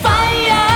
fire.